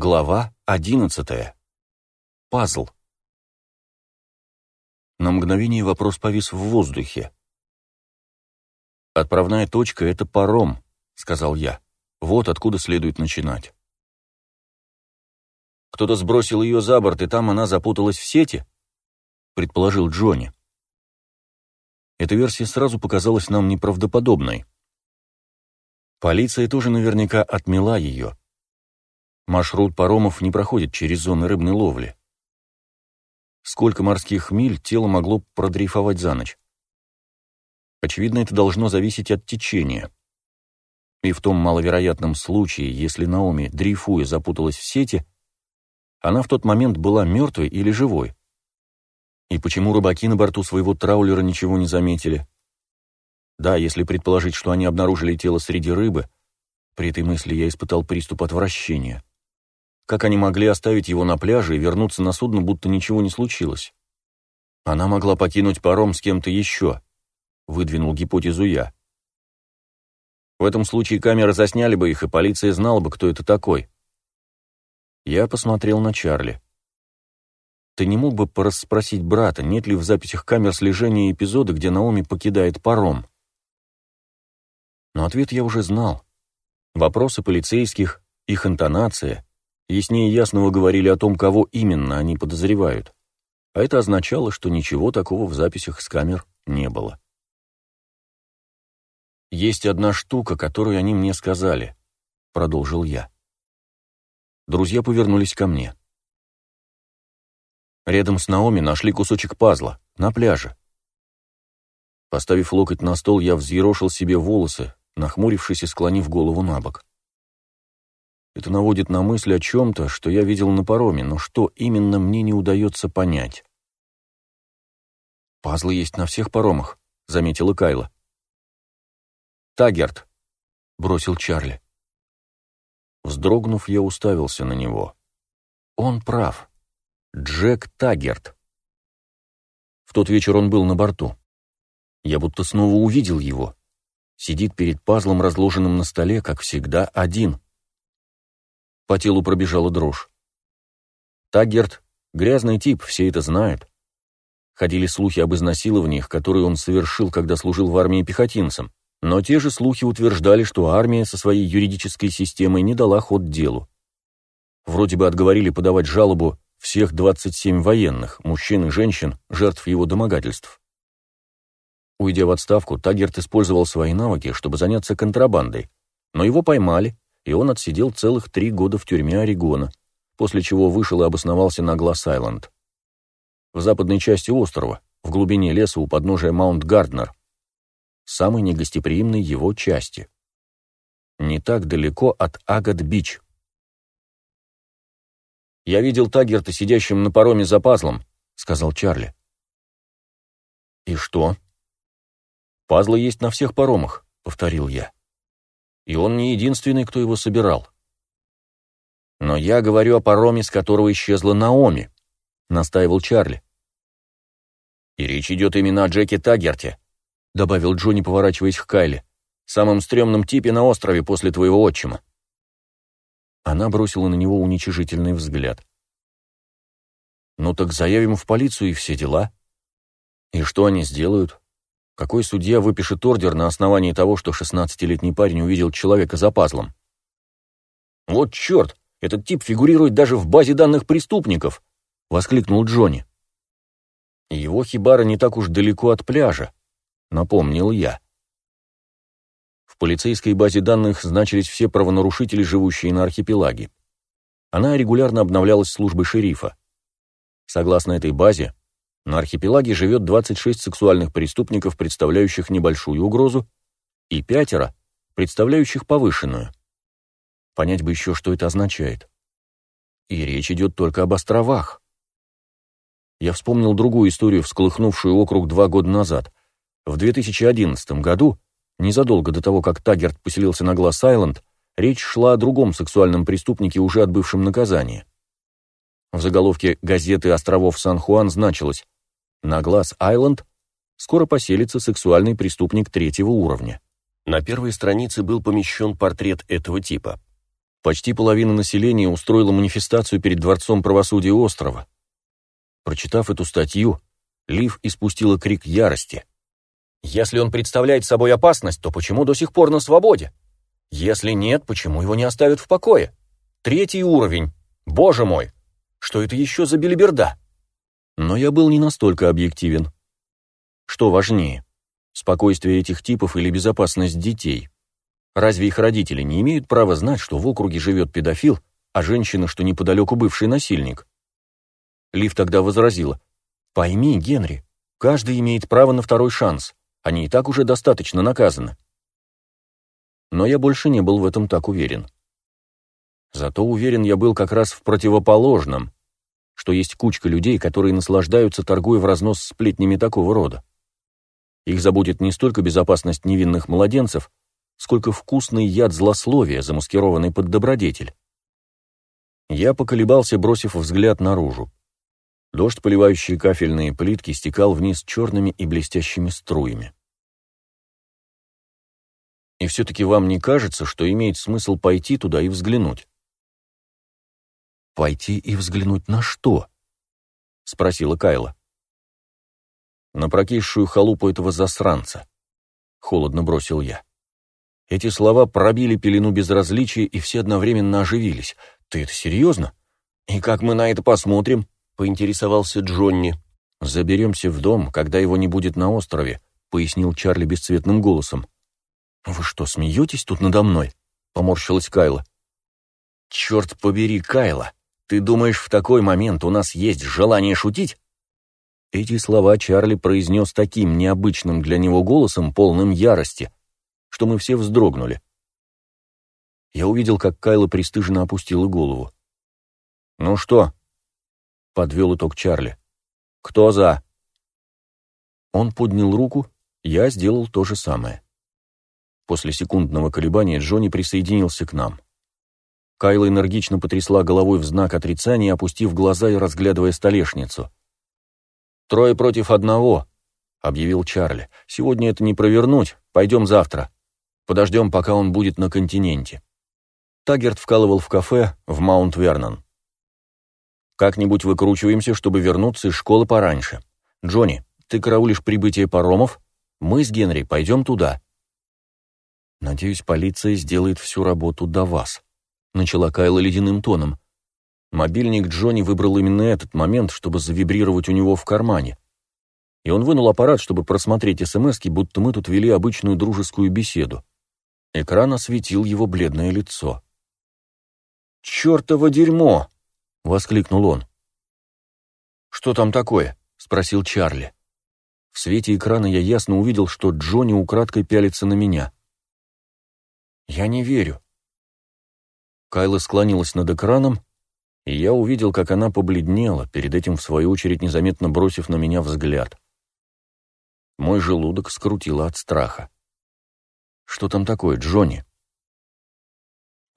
Глава одиннадцатая. Пазл. На мгновение вопрос повис в воздухе. «Отправная точка — это паром», — сказал я. «Вот откуда следует начинать». «Кто-то сбросил ее за борт, и там она запуталась в сети?» — предположил Джонни. Эта версия сразу показалась нам неправдоподобной. Полиция тоже наверняка отмела ее. Маршрут паромов не проходит через зоны рыбной ловли. Сколько морских миль тело могло продрейфовать за ночь? Очевидно, это должно зависеть от течения. И в том маловероятном случае, если Наоми, дрейфуя, запуталась в сети, она в тот момент была мертвой или живой. И почему рыбаки на борту своего траулера ничего не заметили? Да, если предположить, что они обнаружили тело среди рыбы, при этой мысли я испытал приступ отвращения. Как они могли оставить его на пляже и вернуться на судно, будто ничего не случилось? Она могла покинуть паром с кем-то еще, выдвинул гипотезу я. В этом случае камеры засняли бы их, и полиция знала бы, кто это такой. Я посмотрел на Чарли. Ты не мог бы порасспросить брата, нет ли в записях камер слежения эпизода, где Наоми покидает паром? Но ответ я уже знал. Вопросы полицейских, их интонация, Яснее ясного говорили о том, кого именно они подозревают. А это означало, что ничего такого в записях с камер не было. «Есть одна штука, которую они мне сказали», — продолжил я. Друзья повернулись ко мне. Рядом с Наоми нашли кусочек пазла, на пляже. Поставив локоть на стол, я взъерошил себе волосы, нахмурившись и склонив голову на бок. Это наводит на мысль о чем-то, что я видел на пароме, но что именно мне не удается понять. «Пазлы есть на всех паромах», — заметила Кайла. «Тагерт», — бросил Чарли. Вздрогнув, я уставился на него. Он прав. Джек Тагерт. В тот вечер он был на борту. Я будто снова увидел его. Сидит перед пазлом, разложенным на столе, как всегда, один — по телу пробежала дрожь. Таггерт — грязный тип, все это знают. Ходили слухи об изнасилованиях, которые он совершил, когда служил в армии пехотинцем. Но те же слухи утверждали, что армия со своей юридической системой не дала ход делу. Вроде бы отговорили подавать жалобу всех 27 военных, мужчин и женщин, жертв его домогательств. Уйдя в отставку, Таггерт использовал свои навыки, чтобы заняться контрабандой, но его поймали, и он отсидел целых три года в тюрьме Орегона, после чего вышел и обосновался на Гласс-Айленд. В западной части острова, в глубине леса у подножия Маунт-Гарднер, самой негостеприимной его части. Не так далеко от Агат-Бич. «Я видел Тагерта сидящим на пароме за пазлом», — сказал Чарли. «И что?» «Пазлы есть на всех паромах», — повторил я и он не единственный, кто его собирал. «Но я говорю о пароме, с которого исчезла Наоми», — настаивал Чарли. «И речь идет именно о Джеке Таггерте», — добавил Джонни, поворачиваясь к Кайле, «самом стрёмном типе на острове после твоего отчима». Она бросила на него уничижительный взгляд. «Ну так заявим в полицию и все дела. И что они сделают? Какой судья выпишет ордер на основании того, что шестнадцатилетний парень увидел человека за пазлом? «Вот черт! Этот тип фигурирует даже в базе данных преступников!» — воскликнул Джонни. «Его хибара не так уж далеко от пляжа», — напомнил я. В полицейской базе данных значились все правонарушители, живущие на архипелаге. Она регулярно обновлялась службой шерифа. Согласно этой базе, на архипелаге живет 26 сексуальных преступников, представляющих небольшую угрозу, и пятеро, представляющих повышенную. Понять бы еще, что это означает. И речь идет только об островах. Я вспомнил другую историю, всколыхнувшую округ два года назад. В 2011 году, незадолго до того, как Таггерт поселился на Гласс-Айленд, речь шла о другом сексуальном преступнике, уже отбывшем наказание. В заголовке газеты островов Сан-Хуан значилось на Глаз-Айленд скоро поселится сексуальный преступник третьего уровня. На первой странице был помещен портрет этого типа. Почти половина населения устроила манифестацию перед Дворцом правосудия острова. Прочитав эту статью, Лив испустила крик ярости. «Если он представляет собой опасность, то почему до сих пор на свободе? Если нет, почему его не оставят в покое? Третий уровень. Боже мой! Что это еще за белиберда?» Но я был не настолько объективен. Что важнее, спокойствие этих типов или безопасность детей? Разве их родители не имеют права знать, что в округе живет педофил, а женщина, что неподалеку бывший насильник? Лив тогда возразила. «Пойми, Генри, каждый имеет право на второй шанс. Они и так уже достаточно наказаны». Но я больше не был в этом так уверен. Зато уверен я был как раз в противоположном, что есть кучка людей, которые наслаждаются, торгуя в разнос сплетнями такого рода. Их заботит не столько безопасность невинных младенцев, сколько вкусный яд злословия, замаскированный под добродетель. Я поколебался, бросив взгляд наружу. Дождь, поливающий кафельные плитки, стекал вниз черными и блестящими струями. И все-таки вам не кажется, что имеет смысл пойти туда и взглянуть? «Пойти и взглянуть на что?» — спросила Кайла. «На прокисшую халупу этого засранца», — холодно бросил я. Эти слова пробили пелену безразличия, и все одновременно оживились. «Ты это серьезно? И как мы на это посмотрим?» — поинтересовался Джонни. «Заберемся в дом, когда его не будет на острове», — пояснил Чарли бесцветным голосом. «Вы что, смеетесь тут надо мной?» — поморщилась Кайла. «Черт побери, Кайла! Ты думаешь, в такой момент у нас есть желание шутить?» Эти слова Чарли произнес таким необычным для него голосом, полным ярости, что мы все вздрогнули. Я увидел, как Кайла пристыженно опустила голову. «Ну что?» — подвел итог Чарли. «Кто за?» Он поднял руку, я сделал то же самое. После секундного колебания Джонни присоединился к нам. Кайла энергично потрясла головой в знак отрицания, опустив глаза и разглядывая столешницу. «Трое против одного», — объявил Чарли. «Сегодня это не провернуть. Пойдем завтра». Подождем, пока он будет на континенте. Тагерт вкалывал в кафе в Маунт-Вернон. Как-нибудь выкручиваемся, чтобы вернуться из школы пораньше. Джонни, ты караулишь прибытие паромов? Мы с Генри пойдем туда. Надеюсь, полиция сделает всю работу до вас. Начала Кайла ледяным тоном. Мобильник Джонни выбрал именно этот момент, чтобы завибрировать у него в кармане. И он вынул аппарат, чтобы просмотреть СМСки, будто мы тут вели обычную дружескую беседу. Экран осветил его бледное лицо. «Чертово дерьмо!» — воскликнул он. «Что там такое?» — спросил Чарли. В свете экрана я ясно увидел, что Джонни украдкой пялится на меня. «Я не верю». Кайла склонилась над экраном, и я увидел, как она побледнела, перед этим, в свою очередь, незаметно бросив на меня взгляд. Мой желудок скрутило от страха. «Что там такое, Джонни?»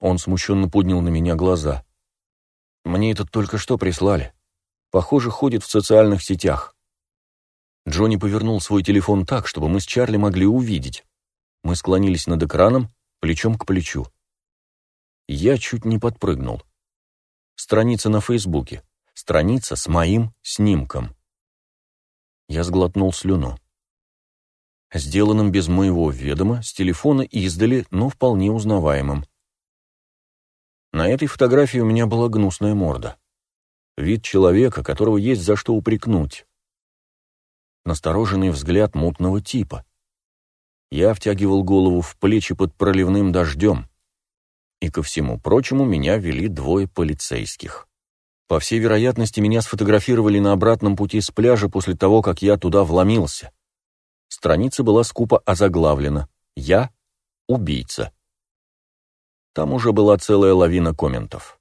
Он смущенно поднял на меня глаза. «Мне это только что прислали. Похоже, ходит в социальных сетях». Джонни повернул свой телефон так, чтобы мы с Чарли могли увидеть. Мы склонились над экраном, плечом к плечу. Я чуть не подпрыгнул. Страница на Фейсбуке. Страница с моим снимком. Я сглотнул слюну сделанным без моего ведома, с телефона издали, но вполне узнаваемым. На этой фотографии у меня была гнусная морда. Вид человека, которого есть за что упрекнуть. Настороженный взгляд мутного типа. Я втягивал голову в плечи под проливным дождем. И ко всему прочему меня вели двое полицейских. По всей вероятности, меня сфотографировали на обратном пути с пляжа после того, как я туда вломился. Страница была скупо озаглавлена «Я – убийца». Там уже была целая лавина комментов.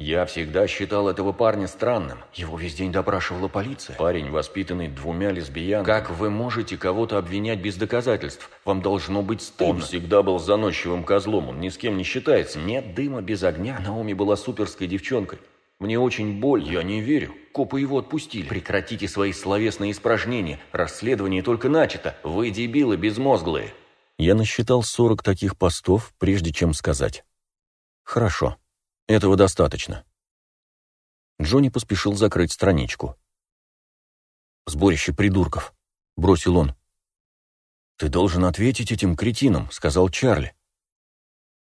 «Я всегда считал этого парня странным. Его весь день допрашивала полиция. Парень, воспитанный двумя лесбиянками. Как вы можете кого-то обвинять без доказательств? Вам должно быть стыдно». Он всегда был заносчивым козлом, он ни с кем не считается. Нет дыма без огня. Наоми была суперской девчонкой. Мне очень больно. Я не верю. Копы его отпустили. Прекратите свои словесные испражнения. Расследование только начато. Вы дебилы безмозглые. Я насчитал 40 таких постов, прежде чем сказать. Хорошо. Этого достаточно. Джонни поспешил закрыть страничку. «Сборище придурков», — бросил он. «Ты должен ответить этим кретинам», — сказал Чарли.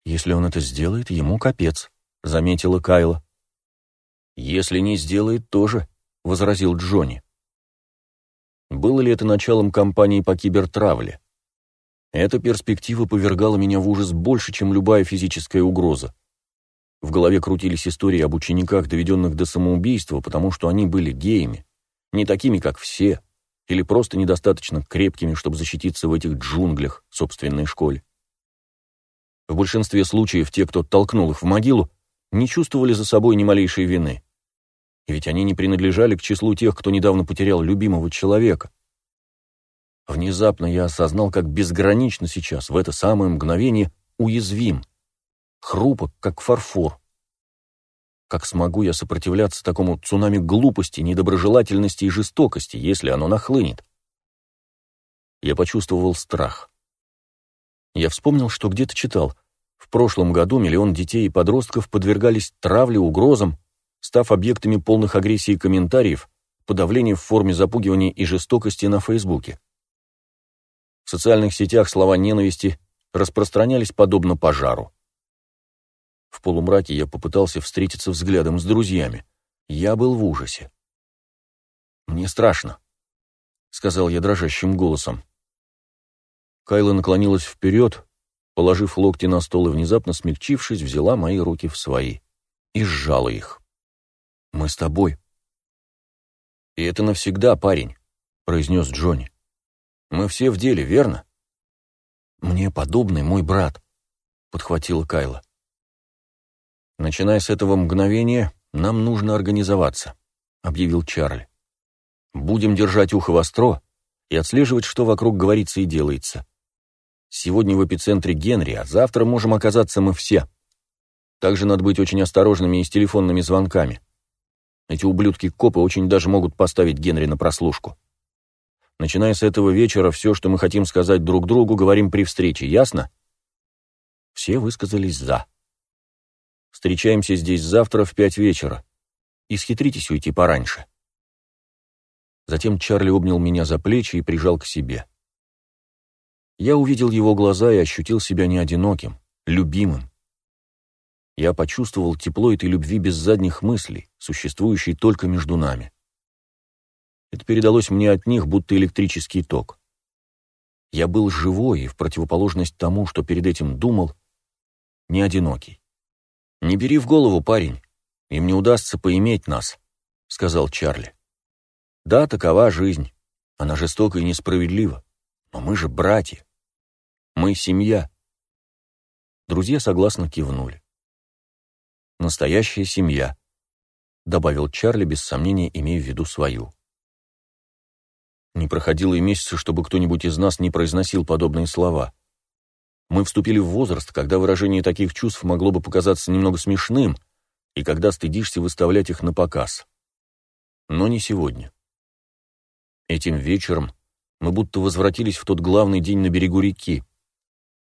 «Если он это сделает, ему капец», — заметила Кайла. «Если не сделает, тоже», — возразил Джонни. Было ли это началом кампании по кибертравле? Эта перспектива повергала меня в ужас больше, чем любая физическая угроза. В голове крутились истории об учениках, доведенных до самоубийства, потому что они были геями, не такими, как все, или просто недостаточно крепкими, чтобы защититься в этих джунглях собственной школе. В большинстве случаев те, кто толкнул их в могилу, не чувствовали за собой ни малейшей вины. И ведь они не принадлежали к числу тех, кто недавно потерял любимого человека. Внезапно я осознал, как безгранично сейчас, в это самое мгновение, уязвим, хрупок, как фарфор. Как смогу я сопротивляться такому цунами глупости, недоброжелательности и жестокости, если оно нахлынет? Я почувствовал страх. Я вспомнил, что где-то читал. В прошлом году миллион детей и подростков подвергались травле, угрозам, став объектами полных агрессий и комментариев, подавления в форме запугивания и жестокости на Фейсбуке. В социальных сетях слова ненависти распространялись подобно пожару. В полумраке я попытался встретиться взглядом с друзьями. Я был в ужасе. «Мне страшно», — сказал я дрожащим голосом. Кайла наклонилась вперед, положив локти на стол и, внезапно смягчившись, взяла мои руки в свои и сжала их. Мы с тобой». «И это навсегда, парень», — произнес Джонни. «Мы все в деле, верно?» «Мне подобный мой брат», — подхватила Кайла. «Начиная с этого мгновения, нам нужно организоваться», — объявил Чарли. «Будем держать ухо востро и отслеживать, что вокруг говорится и делается. Сегодня в эпицентре Генри, а завтра можем оказаться мы все. Также надо быть очень осторожными и с телефонными звонками. Эти ублюдки-копы очень даже могут поставить Генри на прослушку. Начиная с этого вечера, все, что мы хотим сказать друг другу, говорим при встрече, ясно? Все высказались «за». Встречаемся здесь завтра в пять вечера. Исхитритесь уйти пораньше. Затем Чарли обнял меня за плечи и прижал к себе. Я увидел его глаза и ощутил себя не одиноким, любимым. Я почувствовал тепло этой любви без задних мыслей, существующей только между нами. Это передалось мне от них, будто электрический ток. Я был живой и, в противоположность тому, что перед этим думал, не одинокий. «Не бери в голову, парень, им не удастся поиметь нас», — сказал Чарли. «Да, такова жизнь, она жестока и несправедлива, но мы же братья, мы семья». Друзья согласно кивнули. Настоящая семья», — добавил Чарли, без сомнения имея в виду свою. Не проходило и месяца, чтобы кто-нибудь из нас не произносил подобные слова. Мы вступили в возраст, когда выражение таких чувств могло бы показаться немного смешным, и когда стыдишься выставлять их на показ. Но не сегодня. Этим вечером мы будто возвратились в тот главный день на берегу реки.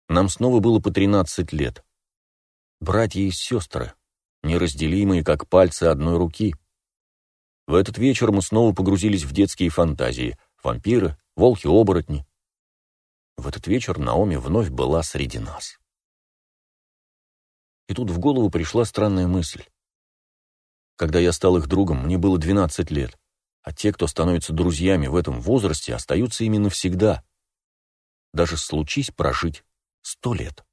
Нам снова было по 13 лет. Братья и сестры, неразделимые, как пальцы одной руки. В этот вечер мы снова погрузились в детские фантазии. Вампиры, волки-оборотни. В этот вечер Наоми вновь была среди нас. И тут в голову пришла странная мысль. Когда я стал их другом, мне было 12 лет, а те, кто становятся друзьями в этом возрасте, остаются именно всегда. Даже случись прожить сто лет.